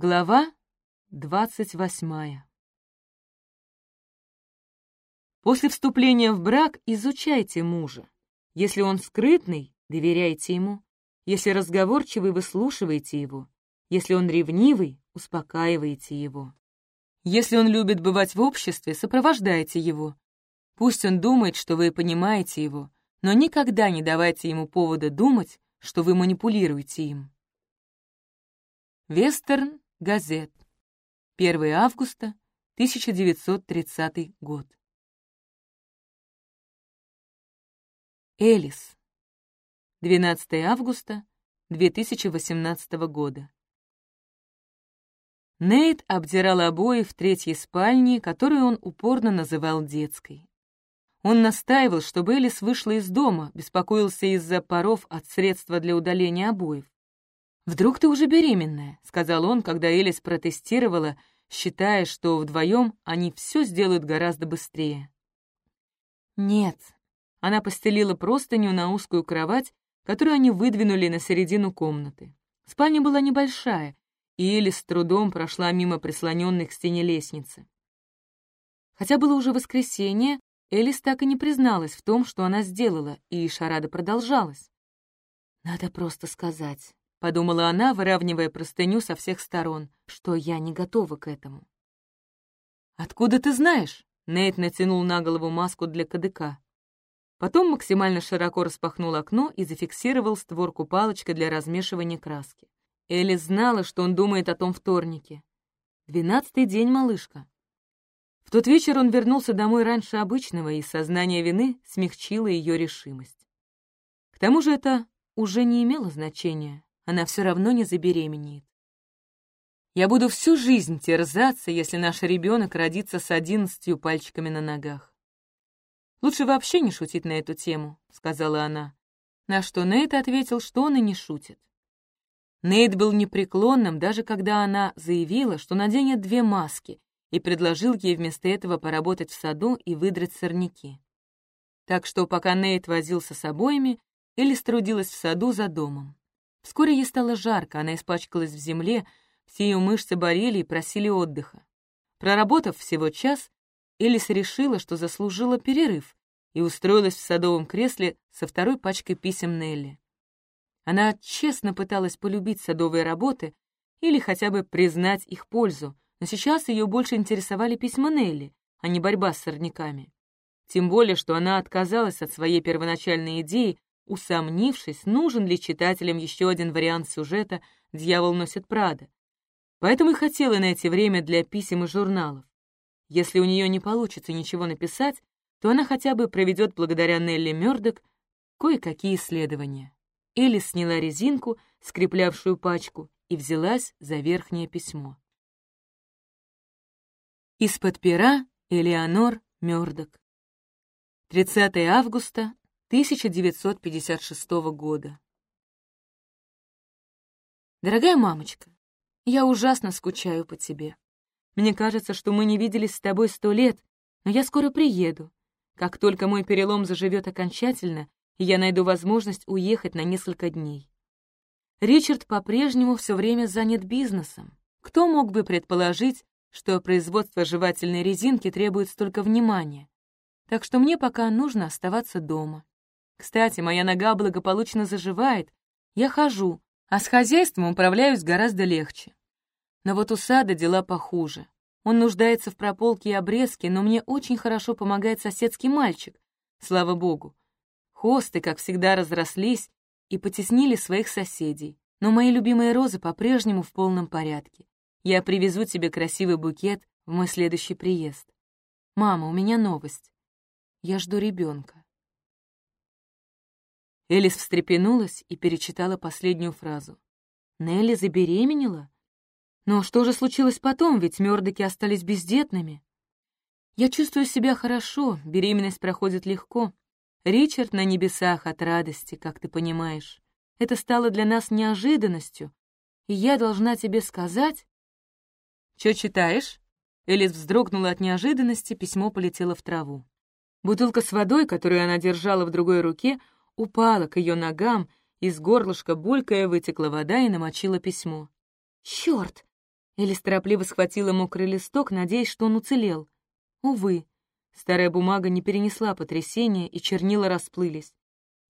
Глава двадцать восьмая. После вступления в брак изучайте мужа. Если он скрытный, доверяйте ему. Если разговорчивый, выслушивайте его. Если он ревнивый, успокаивайте его. Если он любит бывать в обществе, сопровождайте его. Пусть он думает, что вы понимаете его, но никогда не давайте ему повода думать, что вы манипулируете им. Вестерн Газет. 1 августа 1930 год. Элис. 12 августа 2018 года. Нейт обдирал обои в третьей спальне, которую он упорно называл детской. Он настаивал, чтобы Элис вышла из дома, беспокоился из-за паров от средства для удаления обоев. «Вдруг ты уже беременная?» — сказал он, когда Элис протестировала, считая, что вдвоем они все сделают гораздо быстрее. «Нет». Она постелила простыню на узкую кровать, которую они выдвинули на середину комнаты. Спальня была небольшая, и Элис с трудом прошла мимо прислоненных к стене лестницы. Хотя было уже воскресенье, Элис так и не призналась в том, что она сделала, и шарада продолжалась. «Надо просто сказать. — подумала она, выравнивая простыню со всех сторон, что я не готова к этому. «Откуда ты знаешь?» — Нейт натянул на голову маску для КДК. Потом максимально широко распахнул окно и зафиксировал створку палочкой для размешивания краски. Элли знала, что он думает о том вторнике. Двенадцатый день, малышка. В тот вечер он вернулся домой раньше обычного, и сознание вины смягчило ее решимость. К тому же это уже не имело значения она все равно не забеременеет. Я буду всю жизнь терзаться, если наш ребенок родится с одиннадцатью пальчиками на ногах. «Лучше вообще не шутить на эту тему», — сказала она. На что Нейт ответил, что он и не шутит. Нейт был непреклонным, даже когда она заявила, что наденет две маски, и предложил ей вместо этого поработать в саду и выдрать сорняки. Так что пока Нейт возился с обоями, Элис трудилась в саду за домом. Вскоре ей стало жарко, она испачкалась в земле, все ее мышцы болели и просили отдыха. Проработав всего час, Элис решила, что заслужила перерыв, и устроилась в садовом кресле со второй пачкой писем Нелли. Она честно пыталась полюбить садовые работы или хотя бы признать их пользу, но сейчас ее больше интересовали письма Нелли, а не борьба с сорняками. Тем более, что она отказалась от своей первоначальной идеи усомнившись, нужен ли читателям еще один вариант сюжета «Дьявол носит Прада». Поэтому и хотела найти время для писем и журналов. Если у нее не получится ничего написать, то она хотя бы проведет благодаря Нелли Мёрдок кое-какие исследования. Элли сняла резинку, скреплявшую пачку, и взялась за верхнее письмо. Из-под пера Элеонор Мёрдок. 30 августа 1956 года. Дорогая мамочка, я ужасно скучаю по тебе. Мне кажется, что мы не виделись с тобой сто лет, но я скоро приеду. Как только мой перелом заживет окончательно, я найду возможность уехать на несколько дней. Ричард по-прежнему все время занят бизнесом. Кто мог бы предположить, что производство жевательной резинки требует столько внимания? Так что мне пока нужно оставаться дома. Кстати, моя нога благополучно заживает. Я хожу, а с хозяйством управляюсь гораздо легче. Но вот у сада дела похуже. Он нуждается в прополке и обрезке, но мне очень хорошо помогает соседский мальчик. Слава богу. Хосты, как всегда, разрослись и потеснили своих соседей. Но мои любимые розы по-прежнему в полном порядке. Я привезу тебе красивый букет в мой следующий приезд. Мама, у меня новость. Я жду ребенка. Элис встрепенулась и перечитала последнюю фразу. Нелли забеременела? Но что же случилось потом, ведь Мёрдоки остались бездетными? Я чувствую себя хорошо, беременность проходит легко. Ричард на небесах от радости, как ты понимаешь. Это стало для нас неожиданностью, и я должна тебе сказать... «Чё читаешь?» Элис вздрогнула от неожиданности, письмо полетело в траву. Бутылка с водой, которую она держала в другой руке, упала к ее ногам, из горлышка булькая вытекла вода и намочила письмо. «Черт! Элис торопливо схватила мокрый листок, надеясь, что он уцелел. Увы, старая бумага не перенесла потрясения, и чернила расплылись.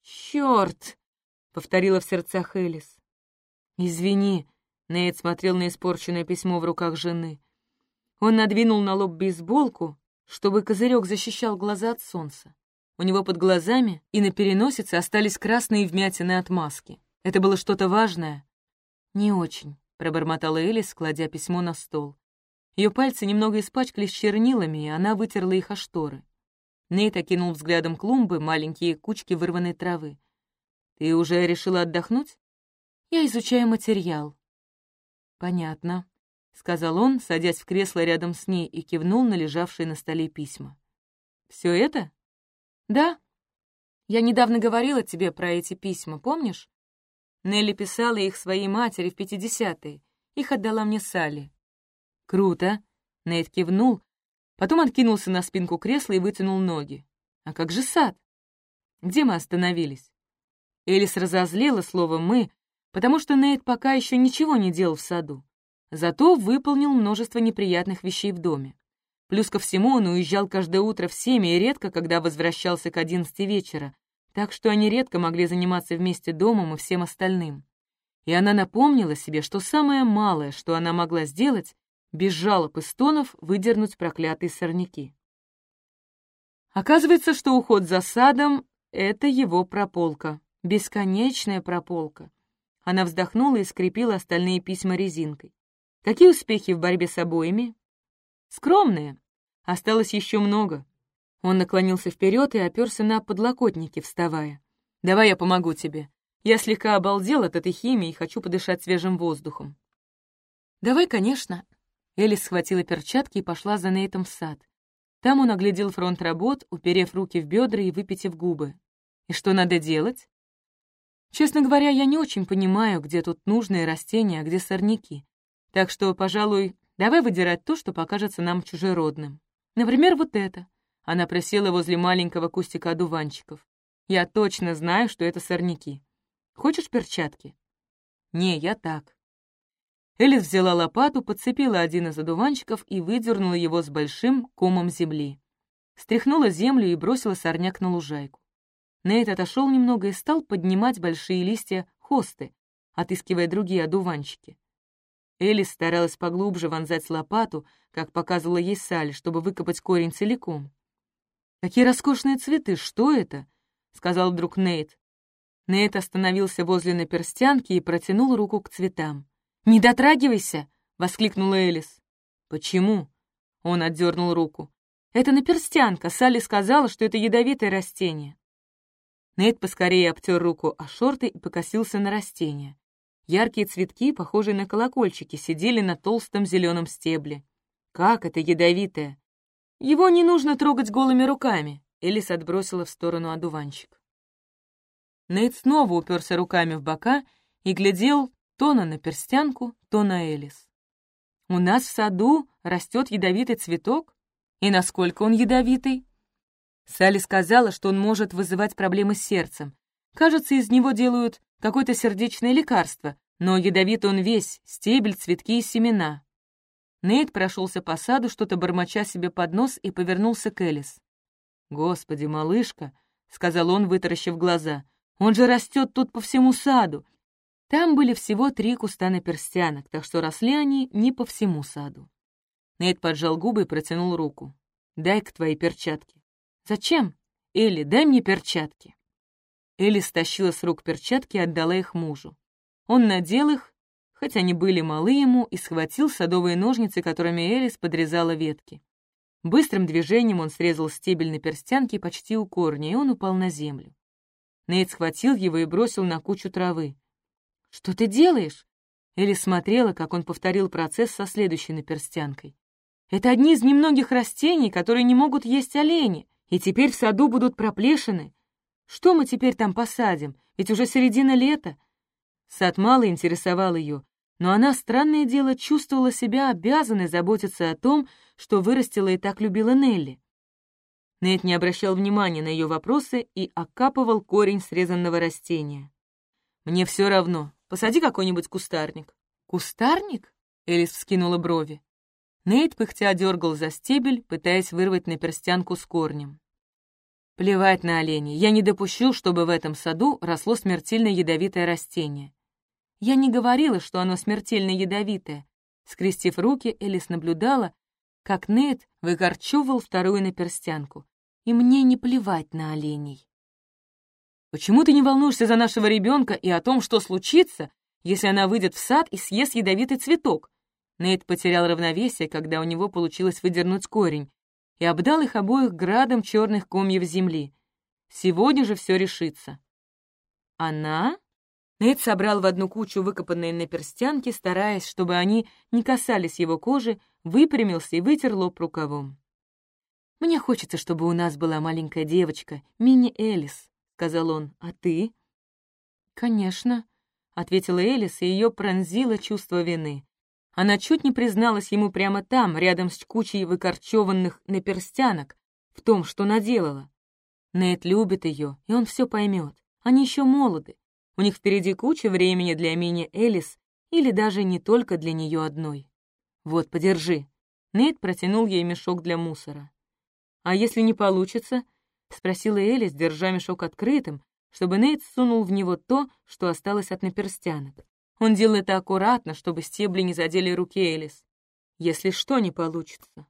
«Чёрт!» — повторила в сердцах Элис. «Извини», — Нейт смотрел на испорченное письмо в руках жены. Он надвинул на лоб бейсболку, чтобы козырек защищал глаза от солнца. У него под глазами и на переносице остались красные вмятины от маски. Это было что-то важное? Не очень пробормотала Элис, кладя письмо на стол. Ее пальцы немного испачкались чернилами, и она вытерла их о шторы. Нейт окинул взглядом клумбы, маленькие кучки вырванной травы. «Ты уже решила отдохнуть?» «Я изучаю материал». «Понятно», — сказал он, садясь в кресло рядом с ней и кивнул на лежавшие на столе письма. «Все это?» «Да. Я недавно говорила тебе про эти письма, помнишь? Нелли писала их своей матери в 50-е. Их отдала мне Салли. «Круто!» — Нейт кивнул, потом откинулся на спинку кресла и вытянул ноги. «А как же сад? Где мы остановились?» Элис разозлила слово «мы», потому что Нейт пока еще ничего не делал в саду. Зато выполнил множество неприятных вещей в доме. Плюс ко всему он уезжал каждое утро в семь и редко, когда возвращался к одиннадцати вечера, так что они редко могли заниматься вместе домом и всем остальным. И она напомнила себе, что самое малое, что она могла сделать, без жалоб и стонов выдернуть проклятые сорняки. Оказывается, что уход за садом — это его прополка, бесконечная прополка. Она вздохнула и скрепила остальные письма резинкой. Какие успехи в борьбе с обоими? Скромные. Осталось еще много. Он наклонился вперед и оперся на подлокотники, вставая. «Давай я помогу тебе. Я слегка обалдел от этой химии и хочу подышать свежим воздухом». «Давай, конечно». Элис схватила перчатки и пошла за Нейтом в сад. Там он оглядел фронт работ, уперев руки в бедра и выпитив губы. «И что надо делать?» «Честно говоря, я не очень понимаю, где тут нужные растения, а где сорняки. Так что, пожалуй, давай выдирать то, что покажется нам чужеродным. Например, вот это». Она присела возле маленького кустика одуванчиков. «Я точно знаю, что это сорняки. Хочешь перчатки?» «Не, я так». Элис взяла лопату, подцепила один из одуванчиков и выдернула его с большим комом земли. Стряхнула землю и бросила сорняк на лужайку. Нейт отошел немного и стал поднимать большие листья хосты, отыскивая другие одуванчики. Элис старалась поглубже вонзать лопату, как показывала ей Салли, чтобы выкопать корень целиком. «Какие роскошные цветы! Что это?» — сказал вдруг Нейт. Нейт остановился возле наперстянки и протянул руку к цветам. «Не дотрагивайся!» — воскликнула Элис. «Почему?» — он отдернул руку. «Это наперстянка. Салли сказала, что это ядовитое растение». Нейт поскорее обтер руку о шорты и покосился на растение. Яркие цветки, похожие на колокольчики, сидели на толстом зеленом стебле. «Как это ядовитое?» Его не нужно трогать голыми руками. Элис отбросила в сторону одуванчик. Нейт снова уперся руками в бока и глядел то на наперстянку, то на Элис. «У нас в саду растет ядовитый цветок? И насколько он ядовитый?» Салли сказала, что он может вызывать проблемы с сердцем. Кажется, из него делают какое-то сердечное лекарство, но ядовит он весь, стебель, цветки и семена. Нейт прошелся по саду, что-то бормоча себе под нос, и повернулся к Элис. «Господи, малышка!» — сказал он, вытаращив глаза. «Он же растет тут по всему саду!» Там были всего три куста наперстянок, так что росли они не по всему саду. Нейт поджал губы и протянул руку. «Дай-ка твои перчатки». «Зачем?» «Элли, дай мне перчатки». Элли стащила с рук перчатки и отдала их мужу. Он надел их хоть они были малы ему, и схватил садовые ножницы, которыми Элис подрезала ветки. Быстрым движением он срезал стебель на перстянке почти у корня, и он упал на землю. Нейт схватил его и бросил на кучу травы. «Что ты делаешь?» Элис смотрела, как он повторил процесс со следующей наперстянкой. «Это одни из немногих растений, которые не могут есть олени, и теперь в саду будут проплешины. Что мы теперь там посадим? Ведь уже середина лета». Сад мало интересовал ее, но она, странное дело, чувствовала себя обязанной заботиться о том, что вырастила и так любила Нелли. Нейт не обращал внимания на ее вопросы и окапывал корень срезанного растения. «Мне все равно. Посади какой-нибудь кустарник». «Кустарник?» Элис вскинула брови. Нейт пыхтя дергал за стебель, пытаясь вырвать наперстянку с корнем. Плевать на оленей. Я не допущу, чтобы в этом саду росло смертельно ядовитое растение. Я не говорила, что оно смертельно ядовитое. Скрестив руки, Элис наблюдала, как Нейт выкорчевывал вторую наперстянку. И мне не плевать на оленей. Почему ты не волнуешься за нашего ребенка и о том, что случится, если она выйдет в сад и съест ядовитый цветок? Нейт потерял равновесие, когда у него получилось выдернуть корень, и обдал их обоих градом черных комьев земли. Сегодня же все решится. Она? Нейт собрал в одну кучу выкопанные наперстянки, стараясь, чтобы они не касались его кожи, выпрямился и вытер лоб рукавом. «Мне хочется, чтобы у нас была маленькая девочка, мини-Элис», — сказал он. «А ты?» «Конечно», — ответила Элис, и ее пронзило чувство вины. Она чуть не призналась ему прямо там, рядом с кучей выкорчеванных наперстянок, в том, что наделала. Нейт любит ее, и он все поймет. Они еще молоды. У них впереди куча времени для мини Элис или даже не только для нее одной. Вот, подержи. Нейт протянул ей мешок для мусора. «А если не получится?» — спросила Элис, держа мешок открытым, чтобы Нейт сунул в него то, что осталось от наперстянок. Он делал это аккуратно, чтобы стебли не задели руки Элис. Если что не получится.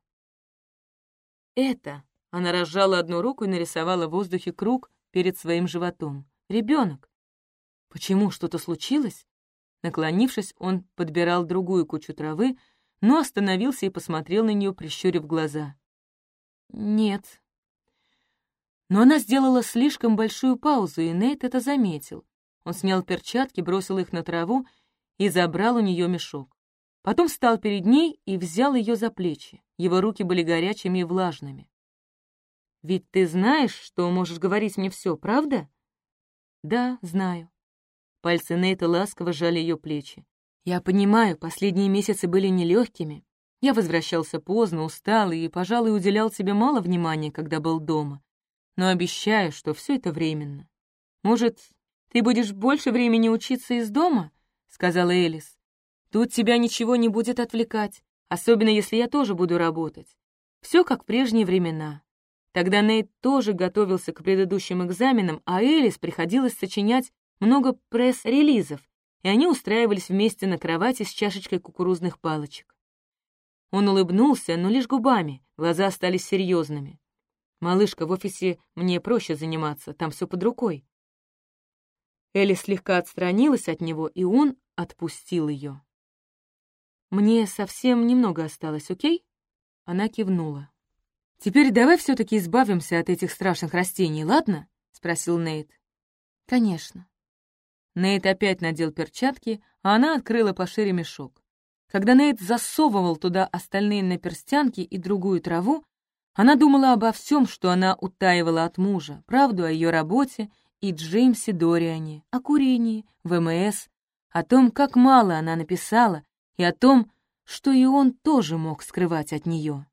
Это. Она разжала одну руку и нарисовала в воздухе круг перед своим животом. Ребенок. Почему что-то случилось? Наклонившись, он подбирал другую кучу травы, но остановился и посмотрел на нее, прищурив глаза. «Нет». Но она сделала слишком большую паузу, и Нейт это заметил. Он снял перчатки, бросил их на траву и забрал у нее мешок. Потом встал перед ней и взял ее за плечи. Его руки были горячими и влажными. «Ведь ты знаешь, что можешь говорить мне все, правда?» «Да, знаю». Пальцы Нейта ласково сжали ее плечи. «Я понимаю, последние месяцы были нелегкими. Я возвращался поздно, усталый и, пожалуй, уделял тебе мало внимания, когда был дома. Но обещаю, что все это временно. Может, ты будешь больше времени учиться из дома?» — сказала Элис. «Тут тебя ничего не будет отвлекать, особенно если я тоже буду работать. Все как в прежние времена. Тогда Нейт тоже готовился к предыдущим экзаменам, а Элис приходилось сочинять много пресс-релизов, и они устраивались вместе на кровати с чашечкой кукурузных палочек. Он улыбнулся, но лишь губами, глаза остались серьезными. «Малышка, в офисе мне проще заниматься, там все под рукой. Элли слегка отстранилась от него, и он отпустил ее. «Мне совсем немного осталось, окей?» Она кивнула. «Теперь давай все-таки избавимся от этих страшных растений, ладно?» — спросил Нейт. «Конечно». Нейт опять надел перчатки, а она открыла пошире мешок. Когда Нейт засовывал туда остальные наперстянки и другую траву, она думала обо всем, что она утаивала от мужа, правду о ее работе и Джеймсе Дориане, о курении, ВМС, о том, как мало она написала, и о том, что и он тоже мог скрывать от нее.